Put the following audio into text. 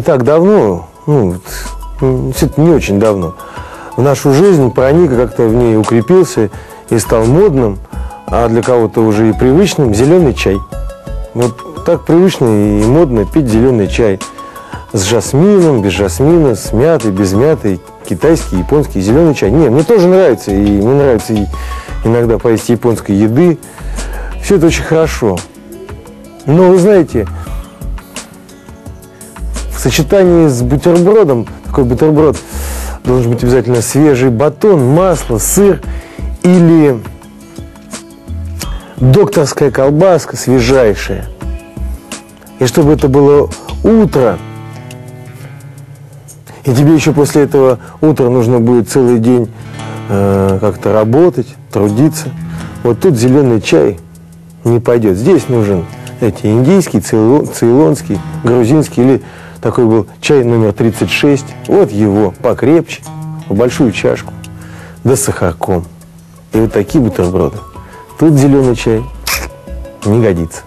не так давно, ну, это не очень давно, в нашу жизнь проник, как-то в ней укрепился и стал модным, а для кого-то уже и привычным зеленый чай. Вот так привычно и модно пить зеленый чай с жасмином, без жасмина, с мятой, без мяты, китайский, японский, зеленый чай. Не, мне тоже нравится, и мне нравится и иногда поесть японской еды. Все это очень хорошо. Но вы знаете, в сочетании с бутербродом, такой бутерброд должен быть обязательно свежий батон, масло, сыр или докторская колбаска свежайшая. И чтобы это было утро, и тебе еще после этого утра нужно будет целый день э, как-то работать, трудиться. Вот тут зеленый чай не пойдет. Здесь нужен эти индийский, цейлонский, грузинский или такой был чай номер 36. Вот его, покрепче, в большую чашку, да с сахарком. И вот такие бутерброды. Тут зеленый чай не годится.